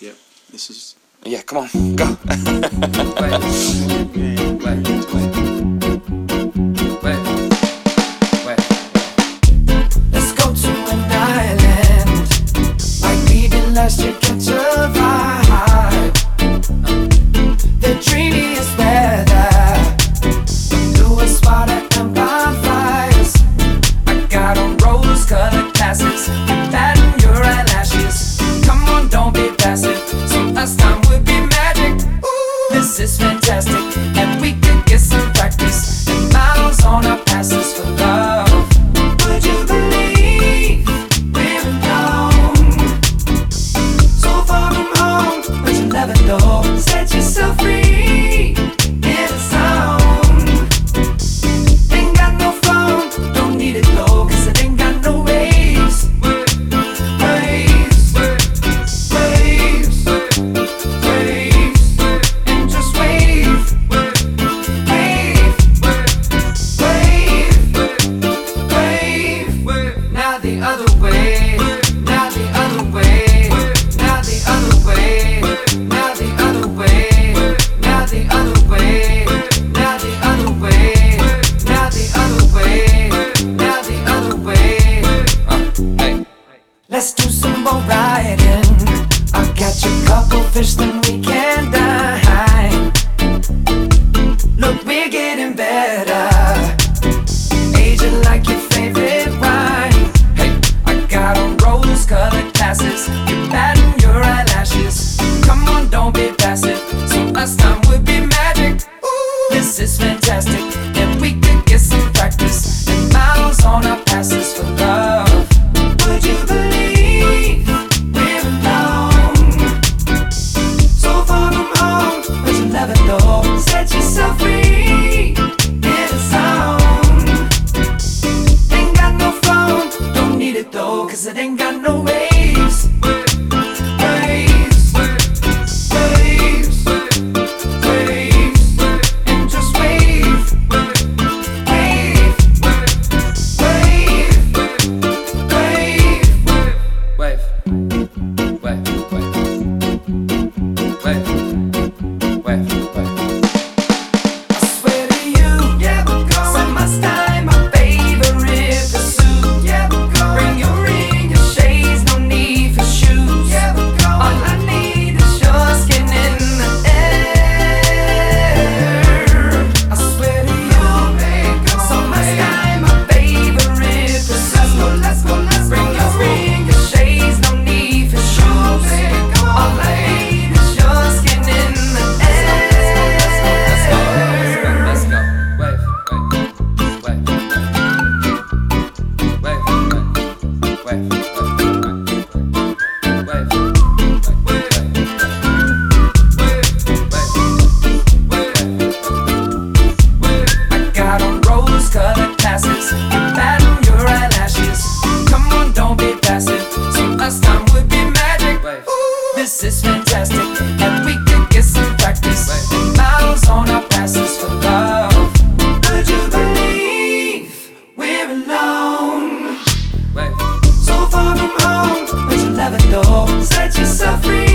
Yep. This is. Yeah, come on, go. This is fantastic, and we could get some practice. And miles on our passes for love. fish, then we can dine. Look, we're getting better. Aging like your favorite wine. Hey, I got on rose colored glasses. You're bad your eyelashes. Come on, don't be passive. So last time would be magic. Ooh, this is fantastic. let yourself free.